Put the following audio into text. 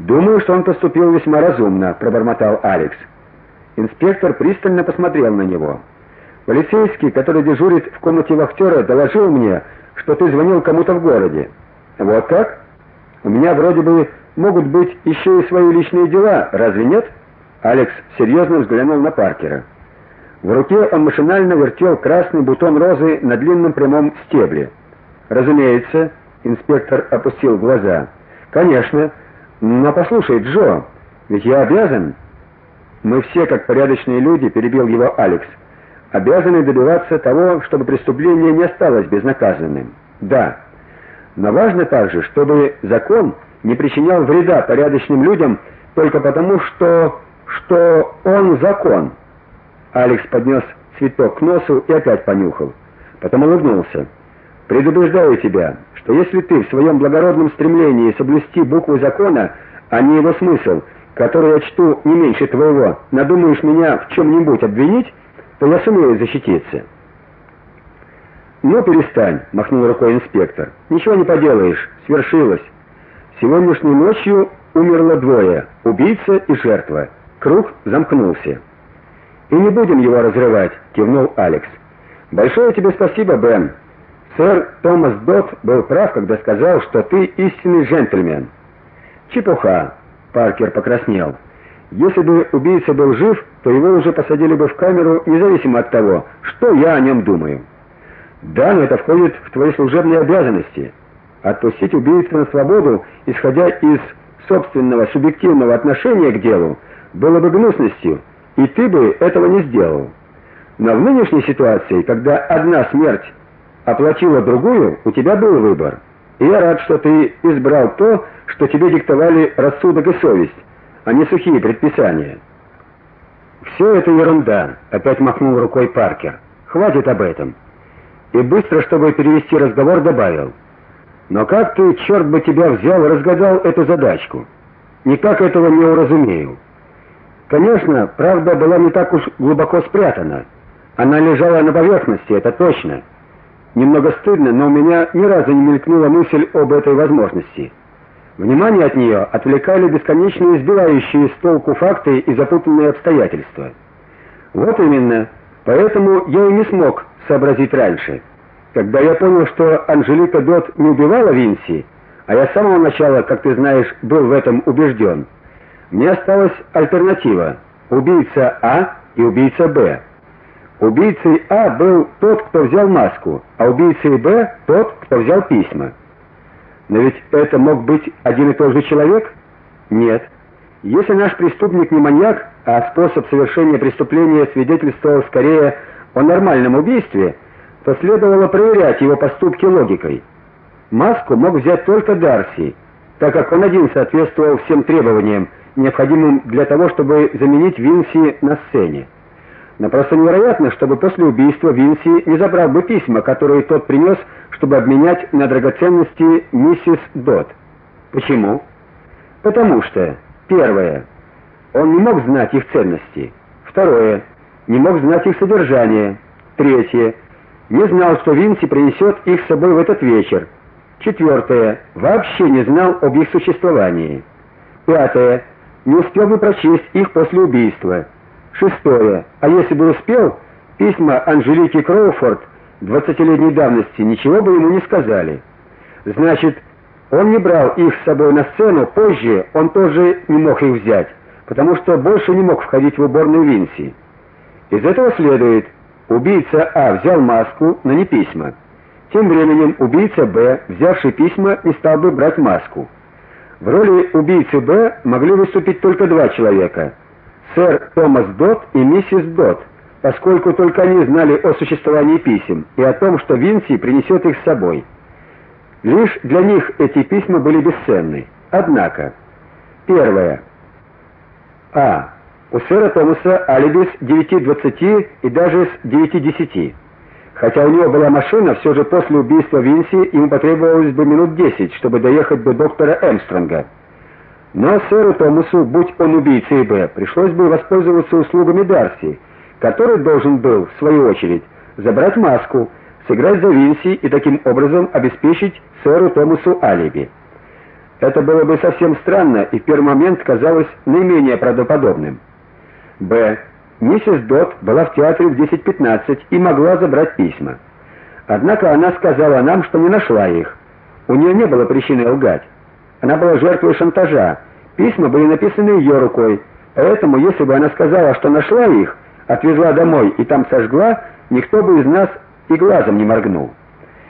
Думаю, что он поступил весьма разумно, пробормотал Алекс. Инспектор пристально посмотрел на него. Полицейский, который дежурит в комнате вахтера, доложил мне, что ты звонил кому-то в городе. Вот как? У меня вроде бы могут быть еще и свои личные дела, разве нет? Алекс серьезно взглянул на Паркера. В руке он машинально вертел красный бутон розы на длинном прямом стебле. Разумеется, инспектор опустил глаза. Конечно, но послушай, Джо, ведь я обязан. Мы все, как порядочные люди, перебил его Алекс, обязаны добиваться того, чтобы преступление не осталось безнаказанным. Да. Но важно также, чтобы закон не причинял вреда порядочным людям только потому, что что он закон. Алекс поднес цветок к носу и опять понюхал. Потом улыбнулся. Предупреждаю тебя, что если ты в своем благородном стремлении соблюсти букву закона, а не его смысл, который я чту не меньше твоего, надумаешь меня в чем нибудь обвинить, то я сумею защититься. Ну перестань, махнул рукой инспектор. Ничего не поделаешь, свершилось. Сегодняшней ночью умерло двое: убийца и жертва. Круг замкнулся. И не будем его разрывать, кивнул Алекс. Большое тебе спасибо, Бен. Сэр Томас Дот был прав, когда сказал, что ты истинный джентльмен. Чепуха. Паркер покраснел. Если бы убийца был жив, то его уже посадили бы в камеру, независимо от того, что я о нем думаю. Да, но это входит в твои служебные обязанности. Отпустить убийцу на свободу, исходя из собственного субъективного отношения к делу, было бы гнусностью, и ты бы этого не сделал. Но в нынешней ситуации, когда одна смерть оплатила другую, у тебя был выбор. И я рад, что ты избрал то, что тебе диктовали рассудок и совесть, а не сухие предписания. Все это ерунда, опять махнул рукой Паркер. Хватит об этом. И быстро, чтобы перевести разговор, добавил: "Но как ты, черт бы тебя взял, разгадал эту задачку? Никак этого не уразумею. Конечно, правда была не так уж глубоко спрятана. Она лежала на поверхности, это точно. Немного стыдно, но у меня ни разу не мелькнула мысль об этой возможности. Внимание от нее отвлекали бесконечные избивающие с толку факты и запутанные обстоятельства. Вот именно. Поэтому я и не смог сообразить раньше. Когда я понял, что Анжелика Дот не убивала Винси, а я с самого начала, как ты знаешь, был в этом убежден, мне осталась альтернатива: убийца А и убийца Б. Убийцей А был тот, кто взял маску, а убийцей Б тот, кто взял письма. Но ведь это мог быть один и тот же человек? Нет. Если наш преступник не маньяк, а способ совершения преступления свидетельствовал скорее о нормальном убийстве, то следовало проверять его поступки логикой. Маску мог взять только Дарси, так как он один соответствовал всем требованиям, необходимым для того, чтобы заменить Винси на сцене. Но просто невероятно, чтобы после убийства Винси не забрал бы письма, которые тот принес, чтобы обменять на драгоценности миссис Дот. Почему? Потому что первое он не мог знать их ценности. Второе не мог знать их содержание. Третье не знал, что Винси принесет их с собой в этот вечер. Четвертое вообще не знал об их существовании. Пятое не успел бы прочесть их после убийства. Шестое. А если бы успел, письма Анжелики Кроуфорд двадцатилетней давности ничего бы ему не сказали. Значит, он не брал их с собой на сцену, позже он тоже не мог их взять, потому что больше не мог входить в уборную Винси. Из этого следует, убийца А взял маску, но не письма. Тем временем убийца Б, взявший письма, не стал бы брать маску. В роли убийцы Б могли выступить только два человека: сэр Томас Дот и миссис Дот, поскольку только они знали о существовании писем и о том, что Винси принесет их с собой. Лишь для них эти письма были бесценны. Однако, первое. А. У сэра Томаса алиби с 9:20 и даже с 9:10. Хотя у него была машина, все же после убийства Винси ему потребовалось бы минут 10, чтобы доехать до доктора Эмстронга. Но сэру Томасу, будь он убийцей Б, пришлось бы воспользоваться услугами Дарси, который должен был, в свою очередь, забрать маску, сыграть за Винси и таким образом обеспечить сэру Томасу алиби. Это было бы совсем странно и в первый момент казалось наименее правдоподобным. Б. Миссис Дот была в театре в 10:15 и могла забрать письма. Однако она сказала нам, что не нашла их. У нее не было причины лгать. Она была жертвой шантажа. Письма были написаны ее рукой. Поэтому, если бы она сказала, что нашла их, отвезла домой и там сожгла, никто бы из нас и глазом не моргнул.